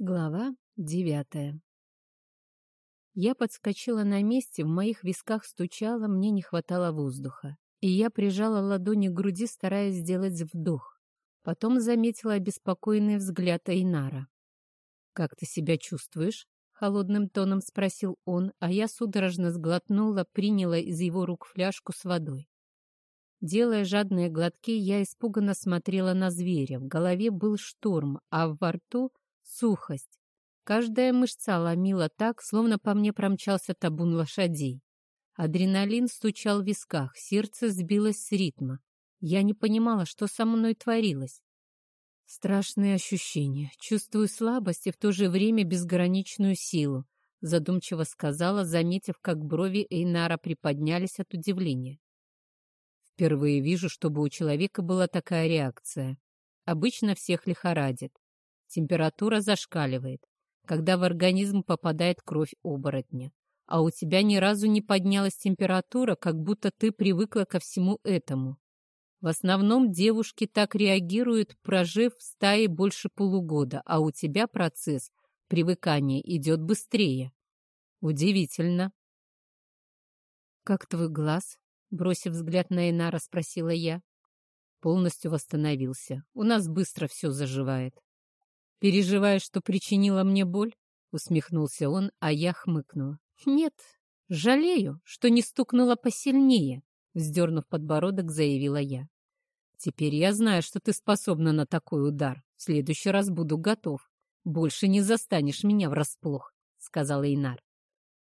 Глава девятая Я подскочила на месте, в моих висках стучало, мне не хватало воздуха. И я прижала ладони к груди, стараясь сделать вдох. Потом заметила обеспокоенный взгляд Эйнара. «Как ты себя чувствуешь?» — холодным тоном спросил он, а я судорожно сглотнула, приняла из его рук фляжку с водой. Делая жадные глотки, я испуганно смотрела на зверя. В голове был шторм, а во рту сухость. Каждая мышца ломила так, словно по мне промчался табун лошадей. Адреналин стучал в висках, сердце сбилось с ритма. Я не понимала, что со мной творилось. Страшные ощущения. Чувствую слабость и в то же время безграничную силу, задумчиво сказала, заметив, как брови Эйнара приподнялись от удивления. Впервые вижу, чтобы у человека была такая реакция. Обычно всех лихорадит. Температура зашкаливает, когда в организм попадает кровь оборотня. А у тебя ни разу не поднялась температура, как будто ты привыкла ко всему этому. В основном девушки так реагируют, прожив в стае больше полугода, а у тебя процесс привыкания идет быстрее. Удивительно. «Как твой глаз?» — бросив взгляд на Инара, спросила я. Полностью восстановился. У нас быстро все заживает. «Переживаешь, что причинила мне боль?» — усмехнулся он, а я хмыкнула. «Нет, жалею, что не стукнула посильнее», — вздернув подбородок, заявила я. «Теперь я знаю, что ты способна на такой удар. В следующий раз буду готов. Больше не застанешь меня врасплох», — сказал Эйнар.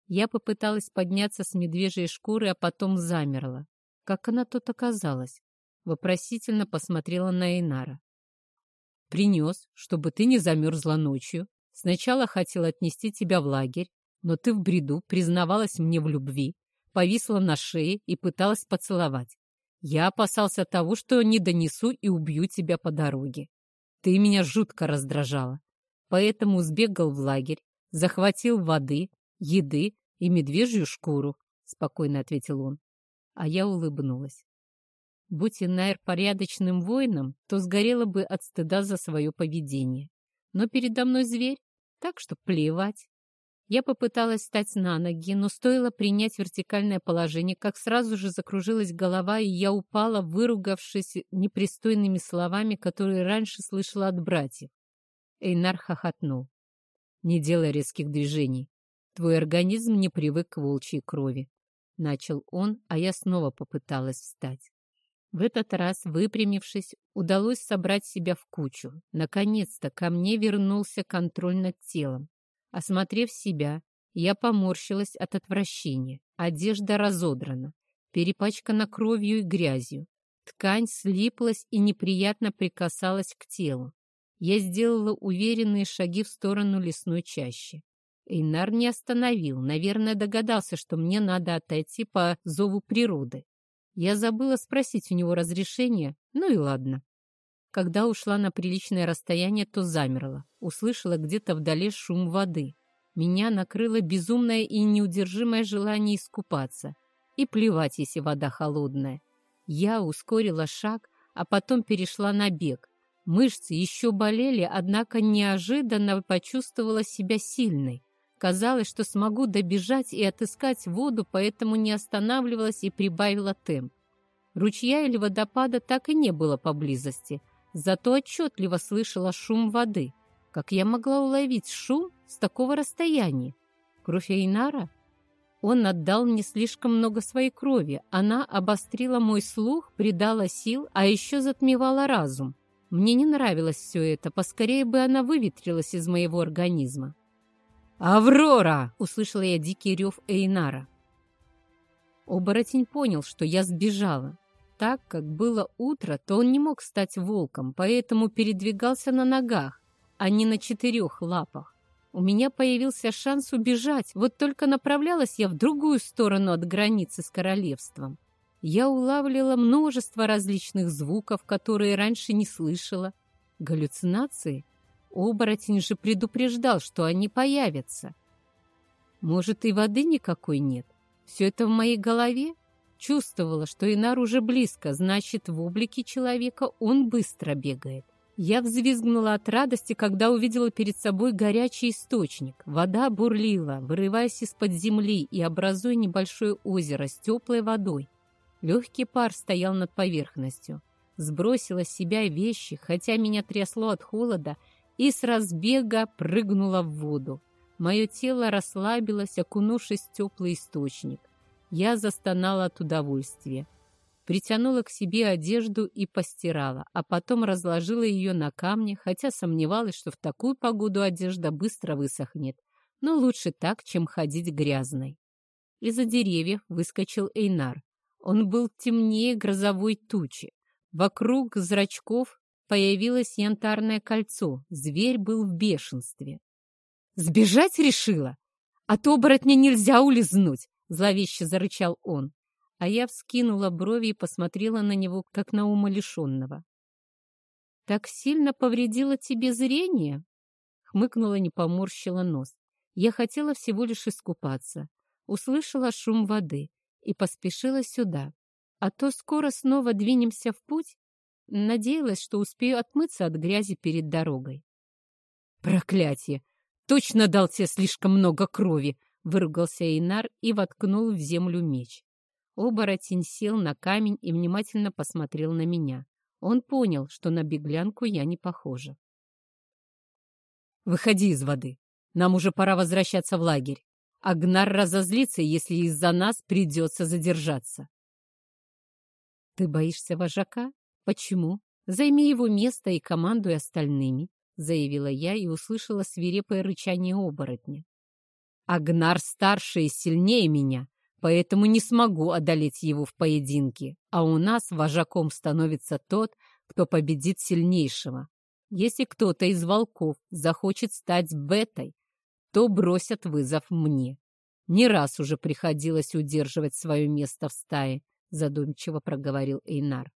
Я попыталась подняться с медвежьей шкуры, а потом замерла. Как она тут оказалась? Вопросительно посмотрела на Эйнара. Принес, чтобы ты не замерзла ночью. Сначала хотел отнести тебя в лагерь, но ты в бреду признавалась мне в любви, повисла на шее и пыталась поцеловать. Я опасался того, что не донесу и убью тебя по дороге. Ты меня жутко раздражала. Поэтому сбегал в лагерь, захватил воды, еды и медвежью шкуру, — спокойно ответил он. А я улыбнулась. Будь Инайр порядочным воином, то сгорела бы от стыда за свое поведение. Но передо мной зверь, так что плевать. Я попыталась встать на ноги, но стоило принять вертикальное положение, как сразу же закружилась голова, и я упала, выругавшись непристойными словами, которые раньше слышала от братьев. Эйнар хохотнул. «Не делай резких движений. Твой организм не привык к волчьей крови». Начал он, а я снова попыталась встать. В этот раз, выпрямившись, удалось собрать себя в кучу. Наконец-то ко мне вернулся контроль над телом. Осмотрев себя, я поморщилась от отвращения. Одежда разодрана, перепачкана кровью и грязью. Ткань слиплась и неприятно прикасалась к телу. Я сделала уверенные шаги в сторону лесной чащи. Эйнар не остановил, наверное, догадался, что мне надо отойти по зову природы. Я забыла спросить у него разрешения, ну и ладно. Когда ушла на приличное расстояние, то замерла. Услышала где-то вдали шум воды. Меня накрыло безумное и неудержимое желание искупаться. И плевать, если вода холодная. Я ускорила шаг, а потом перешла на бег. Мышцы еще болели, однако неожиданно почувствовала себя сильной. Казалось, что смогу добежать и отыскать воду, поэтому не останавливалась и прибавила темп. Ручья или водопада так и не было поблизости, зато отчетливо слышала шум воды. Как я могла уловить шум с такого расстояния? Кровь Эйнара? Он отдал мне слишком много своей крови. Она обострила мой слух, придала сил, а еще затмевала разум. Мне не нравилось все это, поскорее бы она выветрилась из моего организма. «Аврора!» — услышала я дикий рев Эйнара. Оборотень понял, что я сбежала. Так как было утро, то он не мог стать волком, поэтому передвигался на ногах, а не на четырех лапах. У меня появился шанс убежать, вот только направлялась я в другую сторону от границы с королевством. Я улавливала множество различных звуков, которые раньше не слышала. Галлюцинации? Оборотень же предупреждал, что они появятся. Может, и воды никакой нет? Все это в моей голове? Чувствовала, что Инар уже близко, значит, в облике человека он быстро бегает. Я взвизгнула от радости, когда увидела перед собой горячий источник. Вода бурлила, вырываясь из-под земли и образуя небольшое озеро с теплой водой. Легкий пар стоял над поверхностью. Сбросила с себя вещи, хотя меня трясло от холода, и с разбега прыгнула в воду. Мое тело расслабилось, окунувшись в теплый источник. Я застонала от удовольствия. Притянула к себе одежду и постирала, а потом разложила ее на камне, хотя сомневалась, что в такую погоду одежда быстро высохнет. Но лучше так, чем ходить грязной. Из-за деревьев выскочил Эйнар. Он был темнее грозовой тучи. Вокруг зрачков появилось янтарное кольцо. Зверь был в бешенстве. «Сбежать решила? От оборотня нельзя улизнуть!» — зловеще зарычал он а я вскинула брови и посмотрела на него, как на умалишенного. «Так сильно повредило тебе зрение?» Хмыкнула, не поморщила нос. Я хотела всего лишь искупаться. Услышала шум воды и поспешила сюда. А то скоро снова двинемся в путь. Надеялась, что успею отмыться от грязи перед дорогой. «Проклятие! Точно дал тебе слишком много крови!» выругался Эйнар и воткнул в землю меч. Оборотень сел на камень и внимательно посмотрел на меня. Он понял, что на беглянку я не похожа. «Выходи из воды. Нам уже пора возвращаться в лагерь. Агнар разозлится, если из-за нас придется задержаться». «Ты боишься вожака? Почему? Займи его место и командуй остальными», заявила я и услышала свирепое рычание оборотня. «Агнар старше и сильнее меня поэтому не смогу одолеть его в поединке, а у нас вожаком становится тот, кто победит сильнейшего. Если кто-то из волков захочет стать бетой, то бросят вызов мне. Не раз уже приходилось удерживать свое место в стае, задумчиво проговорил Эйнар.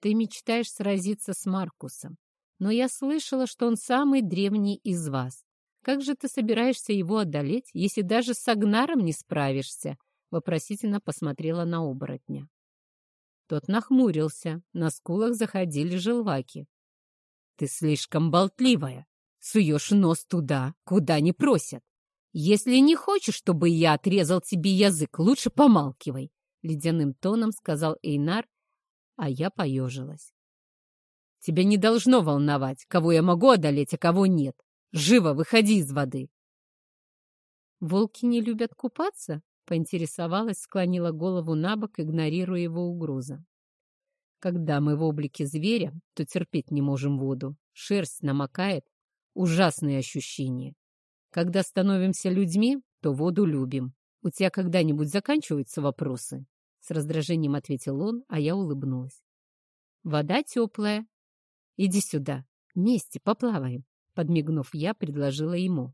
Ты мечтаешь сразиться с Маркусом, но я слышала, что он самый древний из вас. Как же ты собираешься его одолеть, если даже с Агнаром не справишься? вопросительно посмотрела на оборотня. Тот нахмурился, на скулах заходили желваки. «Ты слишком болтливая, суешь нос туда, куда не просят. Если не хочешь, чтобы я отрезал тебе язык, лучше помалкивай», — ледяным тоном сказал Эйнар, а я поежилась. «Тебя не должно волновать, кого я могу одолеть, а кого нет. Живо выходи из воды!» «Волки не любят купаться?» Поинтересовалась, склонила голову на бок, игнорируя его угрозы. Когда мы в облике зверя, то терпеть не можем воду. Шерсть намокает. Ужасные ощущения. Когда становимся людьми, то воду любим. У тебя когда-нибудь заканчиваются вопросы? С раздражением ответил он, а я улыбнулась. Вода теплая. Иди сюда. Вместе поплаваем. Подмигнув я, предложила ему.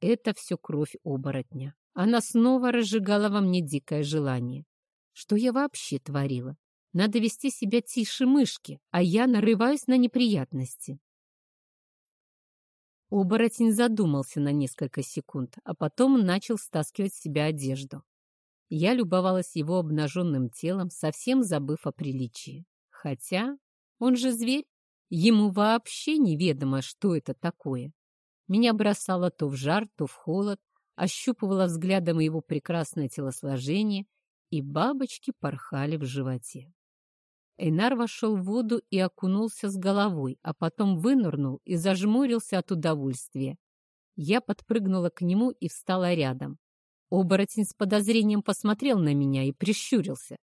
Это все кровь оборотня. Она снова разжигала во мне дикое желание. Что я вообще творила? Надо вести себя тише мышки, а я нарываюсь на неприятности. Оборотень задумался на несколько секунд, а потом начал стаскивать с себя одежду. Я любовалась его обнаженным телом, совсем забыв о приличии. Хотя он же зверь, ему вообще неведомо, что это такое. Меня бросало то в жар, то в холод, ощупывала взглядом его прекрасное телосложение, и бабочки порхали в животе. Эйнар вошел в воду и окунулся с головой, а потом вынырнул и зажмурился от удовольствия. Я подпрыгнула к нему и встала рядом. Оборотень с подозрением посмотрел на меня и прищурился.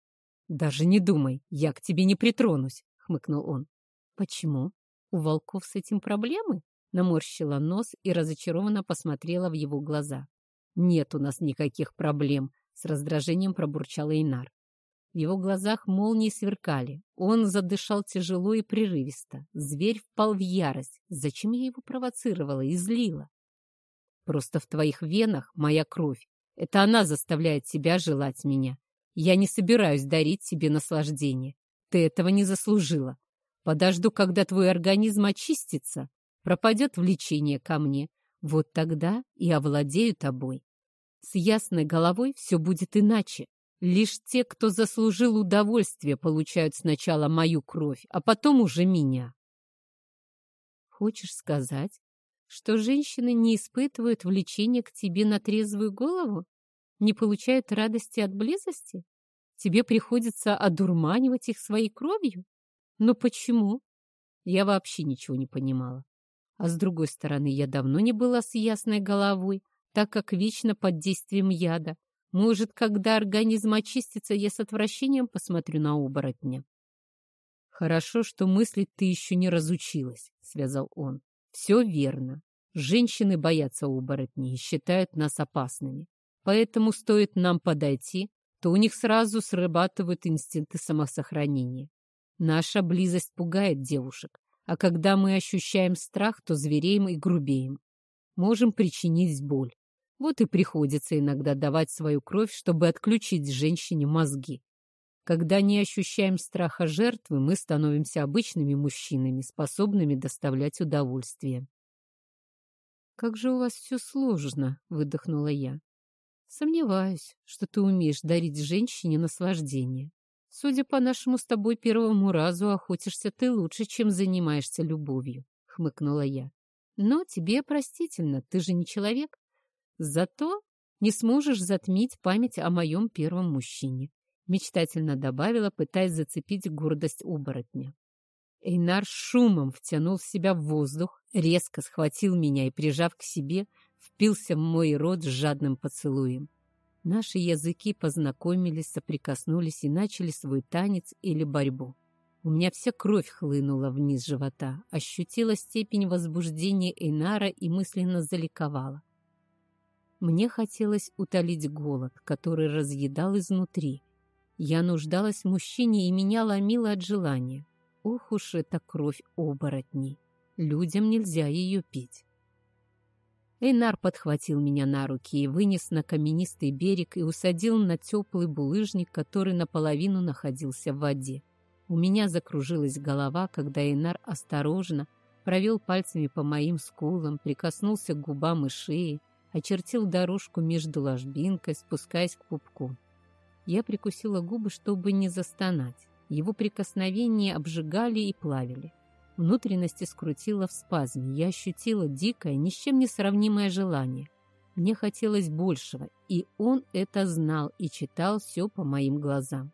«Даже не думай, я к тебе не притронусь», — хмыкнул он. «Почему? У волков с этим проблемы?» Наморщила нос и разочарованно посмотрела в его глаза. «Нет у нас никаких проблем», — с раздражением пробурчал Эйнар. В его глазах молнии сверкали. Он задышал тяжело и прерывисто. Зверь впал в ярость. Зачем я его провоцировала и злила? Просто в твоих венах моя кровь. Это она заставляет тебя желать меня. Я не собираюсь дарить тебе наслаждение. Ты этого не заслужила. Подожду, когда твой организм очистится, пропадет влечение ко мне, вот тогда и овладею тобой. С ясной головой все будет иначе. Лишь те, кто заслужил удовольствие, получают сначала мою кровь, а потом уже меня. хочешь сказать, что женщины не испытывают влечения к тебе на трезвую голову? Не получают радости от близости? Тебе приходится одурманивать их своей кровью? Но почему? Я вообще ничего не понимала. А с другой стороны, я давно не была с ясной головой, так как вечно под действием яда. Может, когда организм очистится, я с отвращением посмотрю на оборотня. «Хорошо, что мыслить ты еще не разучилась», — связал он. «Все верно. Женщины боятся оборотней и считают нас опасными. Поэтому стоит нам подойти, то у них сразу срабатывают инстинкты самосохранения. Наша близость пугает девушек, а когда мы ощущаем страх, то звереем и грубеем. Можем причинить боль. Вот и приходится иногда давать свою кровь, чтобы отключить женщине мозги. Когда не ощущаем страха жертвы, мы становимся обычными мужчинами, способными доставлять удовольствие. «Как же у вас все сложно», — выдохнула я. «Сомневаюсь, что ты умеешь дарить женщине наслаждение. Судя по нашему с тобой первому разу, охотишься ты лучше, чем занимаешься любовью», — хмыкнула я. «Но тебе простительно, ты же не человек. Зато не сможешь затмить память о моем первом мужчине», — мечтательно добавила, пытаясь зацепить гордость оборотня. Эйнар шумом втянул в себя воздух, резко схватил меня и, прижав к себе, впился в мой рот с жадным поцелуем. Наши языки познакомились, соприкоснулись и начали свой танец или борьбу. У меня вся кровь хлынула вниз живота, ощутила степень возбуждения Эйнара и мысленно заликовала. Мне хотелось утолить голод, который разъедал изнутри. Я нуждалась в мужчине, и меня ломило от желания. Ох уж эта кровь оборотней! Людям нельзя ее пить. Эйнар подхватил меня на руки и вынес на каменистый берег и усадил на теплый булыжник, который наполовину находился в воде. У меня закружилась голова, когда Эйнар осторожно провел пальцами по моим скулам, прикоснулся к губам и шее, очертил дорожку между ложбинкой, спускаясь к пупку. Я прикусила губы, чтобы не застонать. Его прикосновения обжигали и плавили. Внутренности скрутило в спазме. Я ощутила дикое, ни с чем не сравнимое желание. Мне хотелось большего, и он это знал и читал все по моим глазам.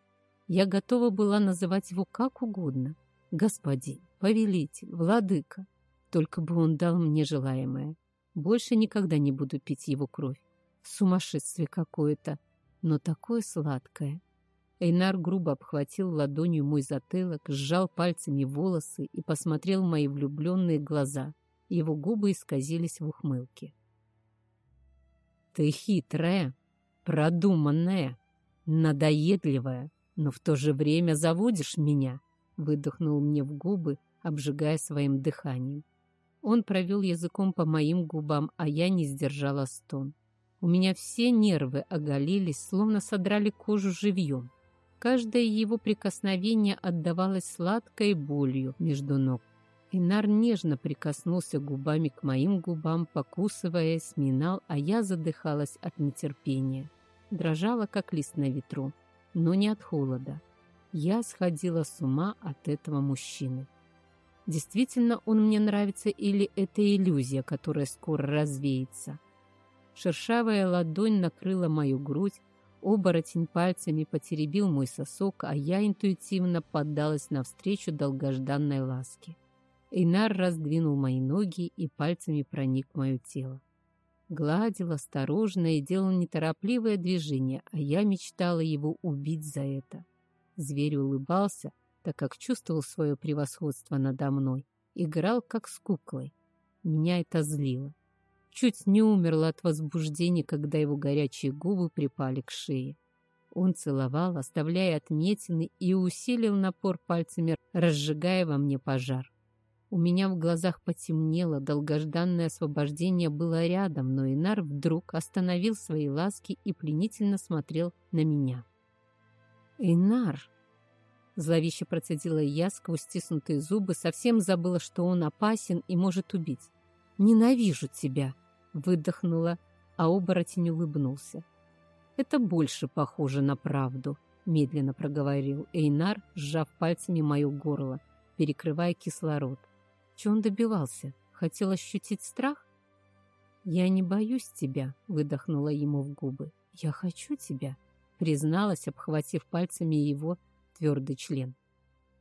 Я готова была называть его как угодно. Господин, повелитель, владыка. Только бы он дал мне желаемое. Больше никогда не буду пить его кровь. Сумасшествие какое-то, но такое сладкое. Эйнар грубо обхватил ладонью мой затылок, сжал пальцами волосы и посмотрел в мои влюбленные глаза. Его губы исказились в ухмылке. «Ты хитрая, продуманная, надоедливая, но в то же время заводишь меня», выдохнул мне в губы, обжигая своим дыханием. Он провел языком по моим губам, а я не сдержала стон. У меня все нервы оголились, словно содрали кожу живьем. Каждое его прикосновение отдавалось сладкой болью между ног. Инар нежно прикоснулся губами к моим губам, покусывая, сминал, а я задыхалась от нетерпения. Дрожала, как лист на ветру, но не от холода. Я сходила с ума от этого мужчины. Действительно он мне нравится или это иллюзия, которая скоро развеется? Шершавая ладонь накрыла мою грудь, оборотень пальцами потеребил мой сосок, а я интуитивно поддалась навстречу долгожданной ласке. Эйнар раздвинул мои ноги и пальцами проник в мое тело. Гладил осторожно и делал неторопливое движение, а я мечтала его убить за это. Зверь улыбался, так как чувствовал свое превосходство надо мной, играл как с куклой. Меня это злило. Чуть не умерла от возбуждения, когда его горячие губы припали к шее. Он целовал, оставляя отметины, и усилил напор пальцами, разжигая во мне пожар. У меня в глазах потемнело, долгожданное освобождение было рядом, но Инар вдруг остановил свои ласки и пленительно смотрел на меня. «Инар!» Зловеще процедила я сквозь стиснутые зубы, совсем забыла, что он опасен и может убить. «Ненавижу тебя!» — выдохнула, а оборотень улыбнулся. «Это больше похоже на правду», — медленно проговорил Эйнар, сжав пальцами мое горло, перекрывая кислород. Чего он добивался? Хотел ощутить страх? «Я не боюсь тебя», — выдохнула ему в губы. «Я хочу тебя», — призналась, обхватив пальцами его твердый член.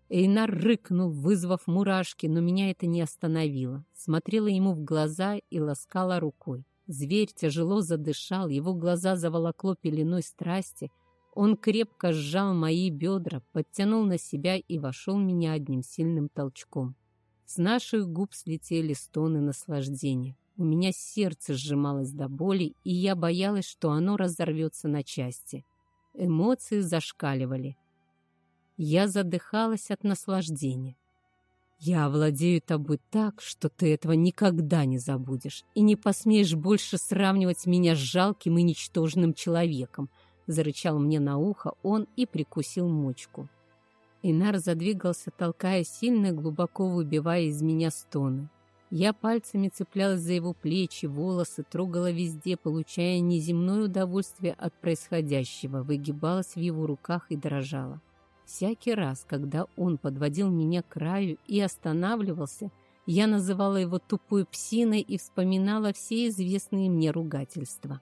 Эйнар рыкнул, вызвав мурашки, но меня это не остановило. Смотрела ему в глаза и ласкала рукой. Зверь тяжело задышал, его глаза заволокло пеленой страсти. Он крепко сжал мои бедра, подтянул на себя и вошел меня одним сильным толчком. С наших губ слетели стоны наслаждения. У меня сердце сжималось до боли, и я боялась, что оно разорвется на части. Эмоции зашкаливали. Я задыхалась от наслаждения. Я овладею тобой так, что ты этого никогда не забудешь и не посмеешь больше сравнивать меня с жалким и ничтожным человеком, зарычал мне на ухо он и прикусил мочку. Инар задвигался, толкая сильно глубоко выбивая из меня стоны. Я пальцами цеплялась за его плечи, волосы, трогала везде, получая неземное удовольствие от происходящего, выгибалась в его руках и дрожала. Всякий раз, когда он подводил меня к краю и останавливался, я называла его тупой псиной и вспоминала все известные мне ругательства.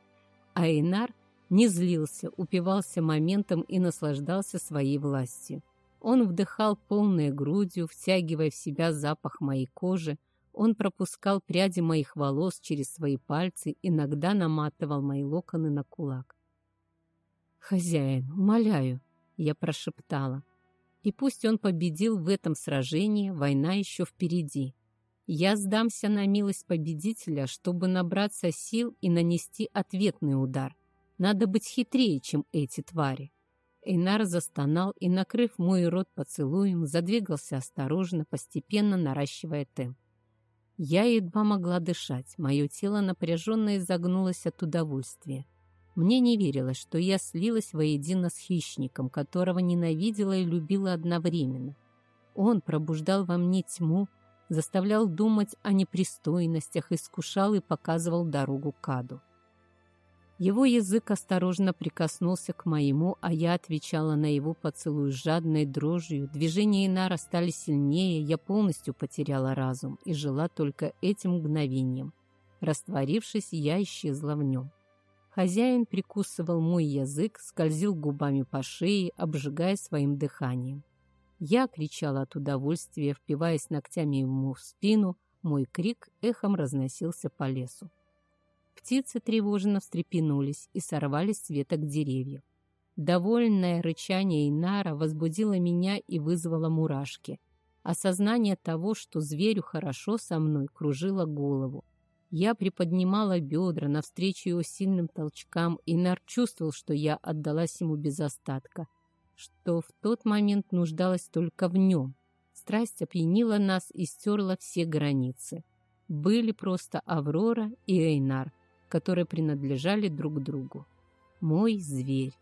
А Эйнар не злился, упивался моментом и наслаждался своей властью. Он вдыхал полной грудью, втягивая в себя запах моей кожи. Он пропускал пряди моих волос через свои пальцы, иногда наматывал мои локоны на кулак. «Хозяин, умоляю, я прошептала. И пусть он победил в этом сражении, война еще впереди. Я сдамся на милость победителя, чтобы набраться сил и нанести ответный удар. Надо быть хитрее, чем эти твари. Эйнар застонал и, накрыв мой рот поцелуем, задвигался осторожно, постепенно наращивая темп. Я едва могла дышать, мое тело напряженно изогнулось от удовольствия. Мне не верилось, что я слилась воедино с хищником, которого ненавидела и любила одновременно. Он пробуждал во мне тьму, заставлял думать о непристойностях, искушал и показывал дорогу к аду. Его язык осторожно прикоснулся к моему, а я отвечала на его поцелуй жадной дрожью. Движения Инара стали сильнее, я полностью потеряла разум и жила только этим мгновением. Растворившись, я исчезла в нем. Хозяин прикусывал мой язык, скользил губами по шее, обжигая своим дыханием. Я кричала от удовольствия, впиваясь ногтями ему в спину, мой крик эхом разносился по лесу. Птицы тревожно встрепенулись и сорвались с веток деревьев. Довольное рычание Инара возбудило меня и вызвало мурашки. Осознание того, что зверю хорошо со мной, кружило голову. Я приподнимала бедра навстречу его сильным толчкам, и Нар чувствовал, что я отдалась ему без остатка, что в тот момент нуждалась только в нем. Страсть опьянила нас и стерла все границы. Были просто Аврора и Эйнар, которые принадлежали друг другу. Мой зверь.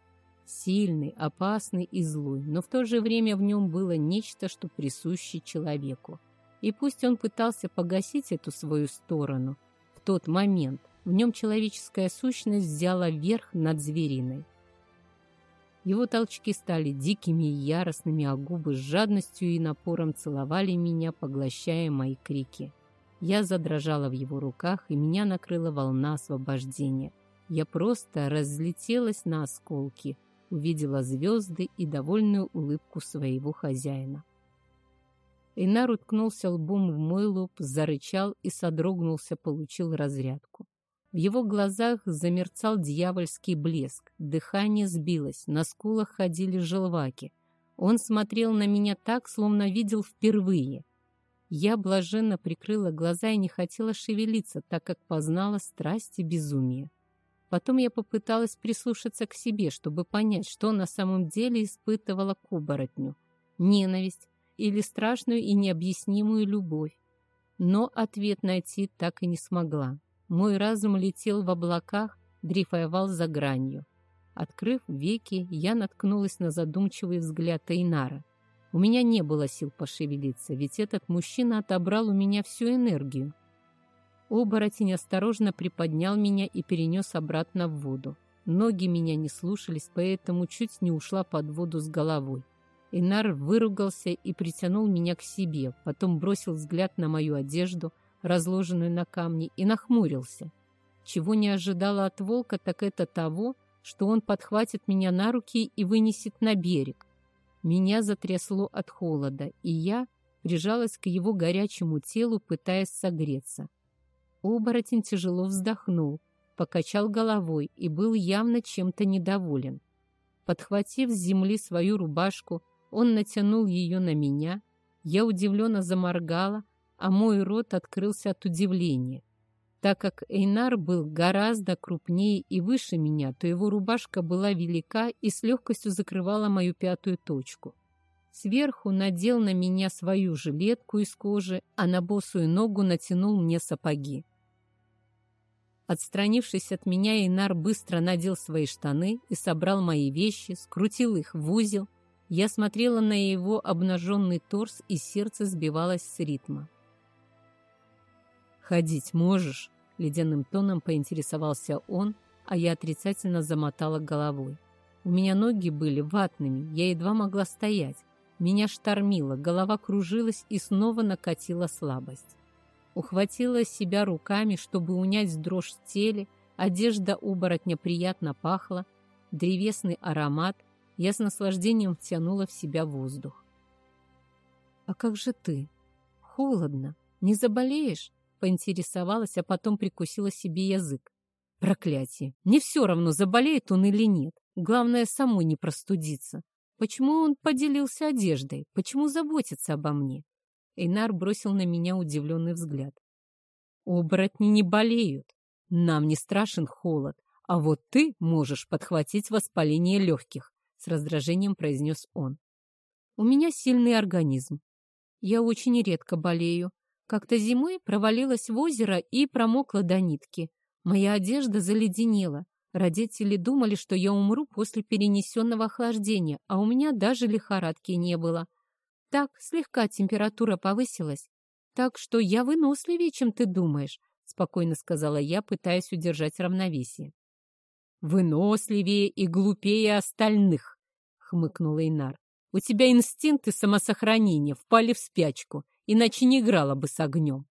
Сильный, опасный и злой, но в то же время в нем было нечто, что присуще человеку. И пусть он пытался погасить эту свою сторону – тот момент в нем человеческая сущность взяла верх над звериной. Его толчки стали дикими и яростными, а губы с жадностью и напором целовали меня, поглощая мои крики. Я задрожала в его руках, и меня накрыла волна освобождения. Я просто разлетелась на осколки, увидела звезды и довольную улыбку своего хозяина. Эйнар уткнулся лбом в мой лоб, зарычал и содрогнулся, получил разрядку. В его глазах замерцал дьявольский блеск, дыхание сбилось, на скулах ходили желваки. Он смотрел на меня так, словно видел впервые. Я блаженно прикрыла глаза и не хотела шевелиться, так как познала страсть и безумие. Потом я попыталась прислушаться к себе, чтобы понять, что на самом деле испытывала к оборотню. Ненависть, или страшную и необъяснимую любовь. Но ответ найти так и не смогла. Мой разум летел в облаках, дрейфовал за гранью. Открыв веки, я наткнулась на задумчивый взгляд Эйнара. У меня не было сил пошевелиться, ведь этот мужчина отобрал у меня всю энергию. Оборотень осторожно приподнял меня и перенес обратно в воду. Ноги меня не слушались, поэтому чуть не ушла под воду с головой. Инар выругался и притянул меня к себе, потом бросил взгляд на мою одежду, разложенную на камне, и нахмурился. Чего не ожидала от волка, так это того, что он подхватит меня на руки и вынесет на берег. Меня затрясло от холода, и я прижалась к его горячему телу, пытаясь согреться. Оборотень тяжело вздохнул, покачал головой и был явно чем-то недоволен. Подхватив с земли свою рубашку, он натянул ее на меня. Я удивленно заморгала, а мой рот открылся от удивления. Так как Эйнар был гораздо крупнее и выше меня, то его рубашка была велика и с легкостью закрывала мою пятую точку. Сверху надел на меня свою жилетку из кожи, а на босую ногу натянул мне сапоги. Отстранившись от меня, Эйнар быстро надел свои штаны и собрал мои вещи, скрутил их в узел. Я смотрела на его обнаженный торс, и сердце сбивалось с ритма. «Ходить можешь?» — ледяным тоном поинтересовался он, а я отрицательно замотала головой. У меня ноги были ватными, я едва могла стоять. Меня штормило, голова кружилась и снова накатила слабость. Ухватила себя руками, чтобы унять дрожь в теле, одежда оборотня приятно пахла, древесный аромат, я с наслаждением втянула в себя воздух. «А как же ты? Холодно. Не заболеешь?» поинтересовалась, а потом прикусила себе язык. Проклятие! Мне все равно, заболеет он или нет. Главное, самой не простудиться. Почему он поделился одеждой? Почему заботится обо мне? Эйнар бросил на меня удивленный взгляд. Оборотни не болеют. Нам не страшен холод. А вот ты можешь подхватить воспаление легких, с раздражением произнес он. У меня сильный организм. Я очень редко болею, как-то зимой провалилась в озеро и промокла до нитки. Моя одежда заледенела. Родители думали, что я умру после перенесенного охлаждения, а у меня даже лихорадки не было. Так, слегка температура повысилась. Так что я выносливее, чем ты думаешь, спокойно сказала я, пытаясь удержать равновесие. Выносливее и глупее остальных, хмыкнул Инар. У тебя инстинкты самосохранения впали в спячку иначе не играла бы с огнем.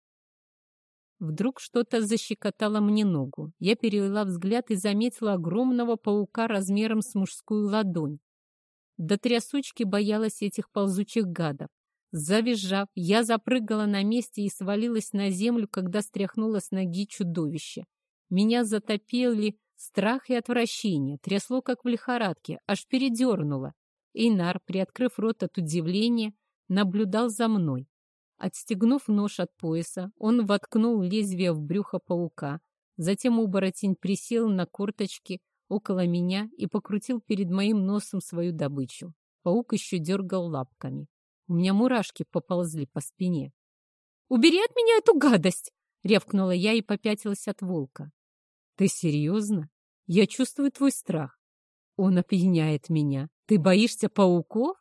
Вдруг что-то защекотало мне ногу. Я перевела взгляд и заметила огромного паука размером с мужскую ладонь. До трясучки боялась этих ползучих гадов. Завизжав, я запрыгала на месте и свалилась на землю, когда стряхнула с ноги чудовище. Меня затопили страх и отвращение, трясло, как в лихорадке, аж передернуло. Эйнар, приоткрыв рот от удивления, наблюдал за мной. Отстегнув нож от пояса, он воткнул лезвие в брюхо паука. Затем оборотень присел на корточки около меня и покрутил перед моим носом свою добычу. Паук еще дергал лапками. У меня мурашки поползли по спине. «Убери от меня эту гадость!» — рявкнула я и попятилась от волка. «Ты серьезно? Я чувствую твой страх. Он опьяняет меня. Ты боишься пауков?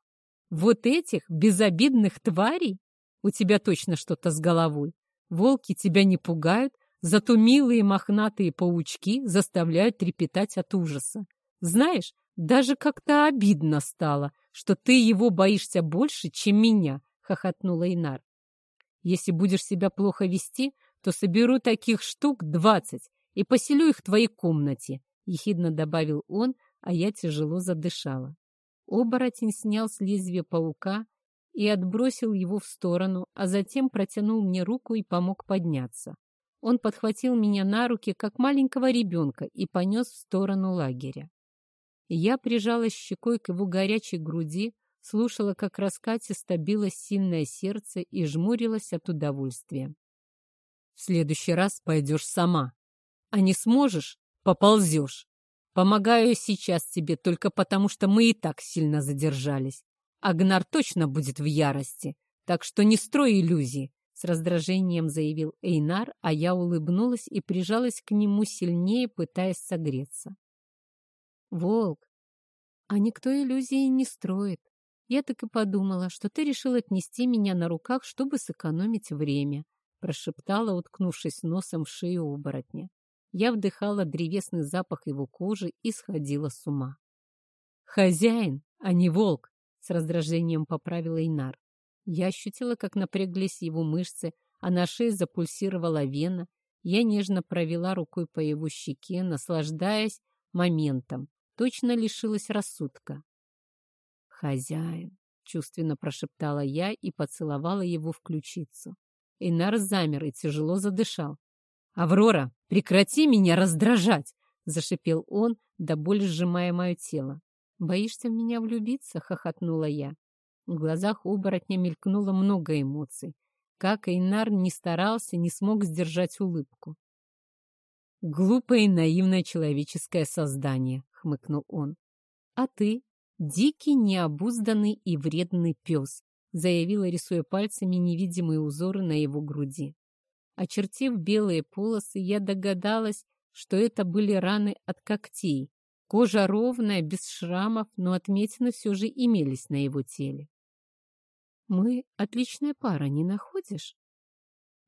Вот этих безобидных тварей?» У тебя точно что-то с головой. Волки тебя не пугают, зато милые мохнатые паучки заставляют трепетать от ужаса. Знаешь, даже как-то обидно стало, что ты его боишься больше, чем меня, хохотнула Инар. Если будешь себя плохо вести, то соберу таких штук двадцать и поселю их в твоей комнате, ехидно добавил он, а я тяжело задышала. Оборотень снял с лезвия паука и отбросил его в сторону, а затем протянул мне руку и помог подняться. Он подхватил меня на руки, как маленького ребенка, и понес в сторону лагеря. Я прижалась щекой к его горячей груди, слушала, как раскатисто билось сильное сердце и жмурилась от удовольствия. «В следующий раз пойдешь сама, а не сможешь — поползешь. Помогаю сейчас тебе только потому, что мы и так сильно задержались. Агнар точно будет в ярости, так что не строй иллюзий, с раздражением заявил Эйнар, а я улыбнулась и прижалась к нему сильнее, пытаясь согреться. Волк, а никто иллюзии не строит. Я так и подумала, что ты решил отнести меня на руках, чтобы сэкономить время, прошептала, уткнувшись носом в шею оборотня. Я вдыхала древесный запах его кожи и сходила с ума. «Хозяин, а не волк!» с раздражением поправила Инар. Я ощутила, как напряглись его мышцы, а на шее запульсировала вена. Я нежно провела рукой по его щеке, наслаждаясь моментом. Точно лишилась рассудка. «Хозяин», — чувственно прошептала я и поцеловала его в ключицу. Инар замер и тяжело задышал. «Аврора, прекрати меня раздражать!» — зашипел он, до боли сжимая мое тело. «Боишься в меня влюбиться?» — хохотнула я. В глазах оборотня мелькнуло много эмоций. Как Эйнар не старался, не смог сдержать улыбку. «Глупое и наивное человеческое создание», — хмыкнул он. «А ты — дикий, необузданный и вредный пес», — заявила, рисуя пальцами невидимые узоры на его груди. Очертив белые полосы, я догадалась, что это были раны от когтей. Кожа ровная, без шрамов, но отметины все же имелись на его теле. Мы отличная пара, не находишь?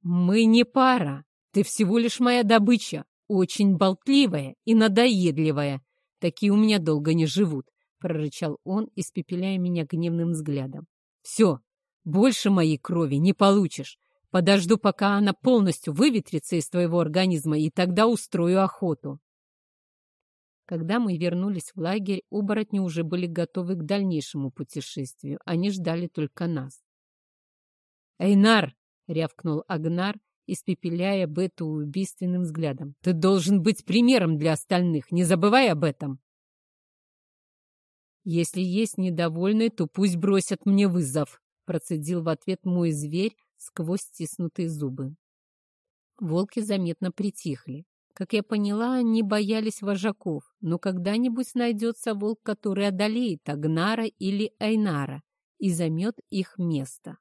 Мы не пара. Ты всего лишь моя добыча. Очень болтливая и надоедливая. Такие у меня долго не живут, прорычал он, испепеляя меня гневным взглядом. Все, больше моей крови не получишь. Подожду, пока она полностью выветрится из твоего организма, и тогда устрою охоту. Когда мы вернулись в лагерь, оборотни уже были готовы к дальнейшему путешествию. Они ждали только нас. «Эйнар!» — рявкнул Агнар, испепеляя Бету убийственным взглядом. «Ты должен быть примером для остальных. Не забывай об этом!» «Если есть недовольные, то пусть бросят мне вызов», — процедил в ответ мой зверь сквозь стиснутые зубы. Волки заметно притихли. Как я поняла, они боялись вожаков, но когда-нибудь найдется волк, который одолеет Агнара или Айнара и займет их место.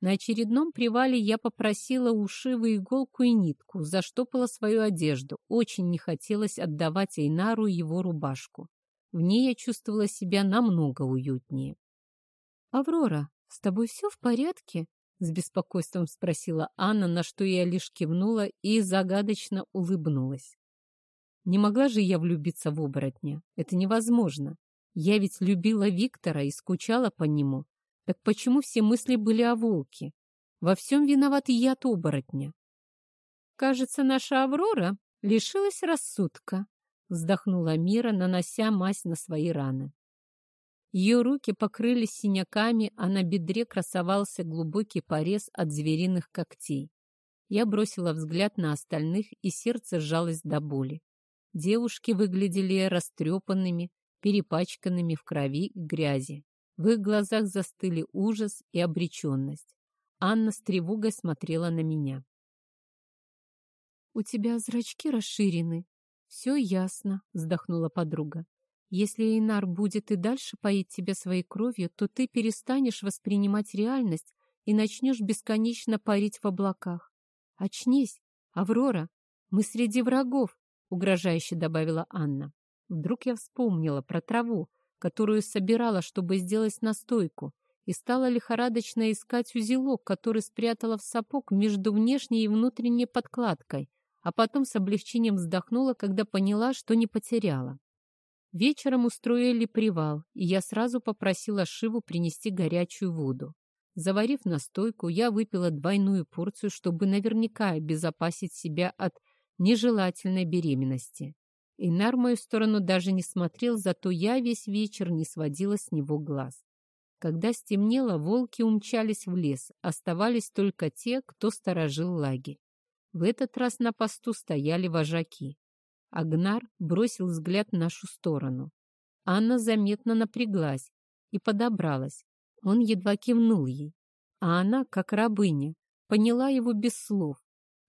На очередном привале я попросила у Шивы иголку и нитку, заштопала свою одежду. Очень не хотелось отдавать Айнару его рубашку. В ней я чувствовала себя намного уютнее. «Аврора, с тобой все в порядке?» С беспокойством спросила Анна, на что я лишь кивнула и загадочно улыбнулась. Не могла же я влюбиться в оборотня. Это невозможно. Я ведь любила Виктора и скучала по нему. Так почему все мысли были о волке? Во всем виноват яд оборотня. Кажется, наша Аврора лишилась рассудка, вздохнула Мира, нанося мазь на свои раны. Ее руки покрылись синяками, а на бедре красовался глубокий порез от звериных когтей. Я бросила взгляд на остальных, и сердце сжалось до боли. Девушки выглядели растрепанными, перепачканными в крови и грязи. В их глазах застыли ужас и обреченность. Анна с тревогой смотрела на меня. «У тебя зрачки расширены. Все ясно», — вздохнула подруга. Если Эйнар будет и дальше поить тебя своей кровью, то ты перестанешь воспринимать реальность и начнешь бесконечно парить в облаках. Очнись, Аврора, мы среди врагов, угрожающе добавила Анна. Вдруг я вспомнила про траву, которую собирала, чтобы сделать настойку, и стала лихорадочно искать узелок, который спрятала в сапог между внешней и внутренней подкладкой, а потом с облегчением вздохнула, когда поняла, что не потеряла. Вечером устроили привал, и я сразу попросила Шиву принести горячую воду. Заварив настойку, я выпила двойную порцию, чтобы наверняка обезопасить себя от нежелательной беременности. Инар в мою сторону даже не смотрел, зато я весь вечер не сводила с него глаз. Когда стемнело, волки умчались в лес, оставались только те, кто сторожил лагерь. В этот раз на посту стояли вожаки. Агнар бросил взгляд в нашу сторону. Анна заметно напряглась и подобралась. Он едва кивнул ей. А она, как рабыня, поняла его без слов,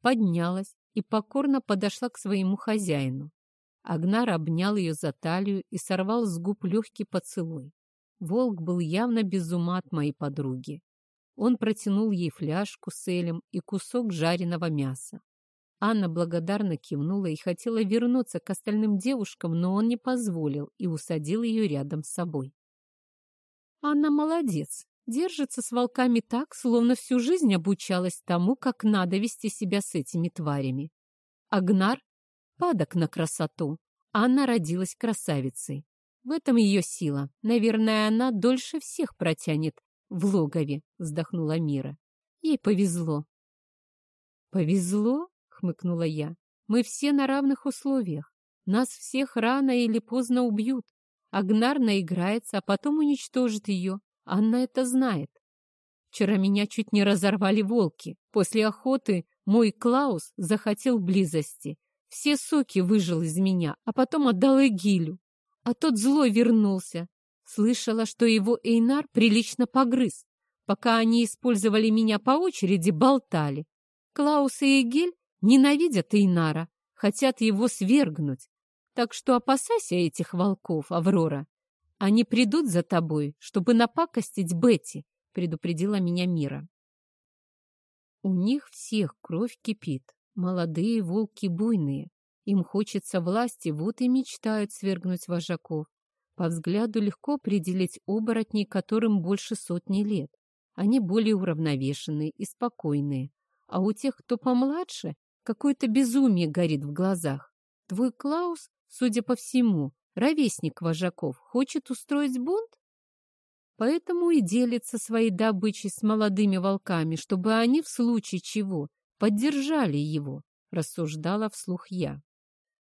поднялась и покорно подошла к своему хозяину. Агнар обнял ее за талию и сорвал с губ легкий поцелуй. Волк был явно без ума от моей подруги. Он протянул ей фляжку с элем и кусок жареного мяса. Анна благодарно кивнула и хотела вернуться к остальным девушкам, но он не позволил и усадил ее рядом с собой. Анна молодец, держится с волками так, словно всю жизнь обучалась тому, как надо вести себя с этими тварями. Агнар падок на красоту, Анна родилась красавицей. В этом ее сила. Наверное, она дольше всех протянет в логове, вздохнула Мира. Ей повезло. Повезло? Хмыкнула я. Мы все на равных условиях. Нас всех рано или поздно убьют. Агнар наиграется, а потом уничтожит ее. Анна это знает. Вчера меня чуть не разорвали волки. После охоты мой Клаус захотел близости. Все соки выжил из меня, а потом отдал Эгилю. А тот злой вернулся. Слышала, что его Эйнар прилично погрыз. Пока они использовали меня по очереди, болтали. Клаус и Эгиль ненавидят Эйнара, хотят его свергнуть. Так что опасайся этих волков, Аврора. Они придут за тобой, чтобы напакостить Бетти, предупредила меня Мира. У них всех кровь кипит. Молодые волки буйные. Им хочется власти, вот и мечтают свергнуть вожаков. По взгляду легко определить оборотней, которым больше сотни лет. Они более уравновешенные и спокойные. А у тех, кто помладше, какое-то безумие горит в глазах. Твой Клаус, судя по всему, ровесник вожаков, хочет устроить бунт? Поэтому и делится своей добычей с молодыми волками, чтобы они в случае чего поддержали его, рассуждала вслух я.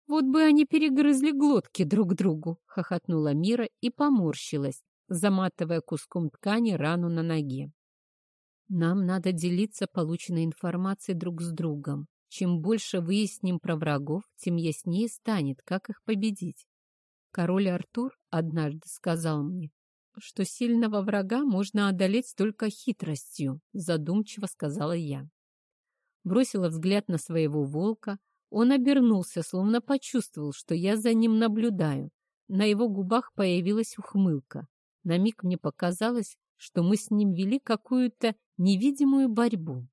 Вот бы они перегрызли глотки друг другу, хохотнула Мира и поморщилась, заматывая куском ткани рану на ноге. Нам надо делиться полученной информацией друг с другом. Чем больше выясним про врагов, тем яснее станет, как их победить. Король Артур однажды сказал мне, что сильного врага можно одолеть только хитростью, задумчиво сказала я. Бросила взгляд на своего волка. Он обернулся, словно почувствовал, что я за ним наблюдаю. На его губах появилась ухмылка. На миг мне показалось, что мы с ним вели какую-то невидимую борьбу.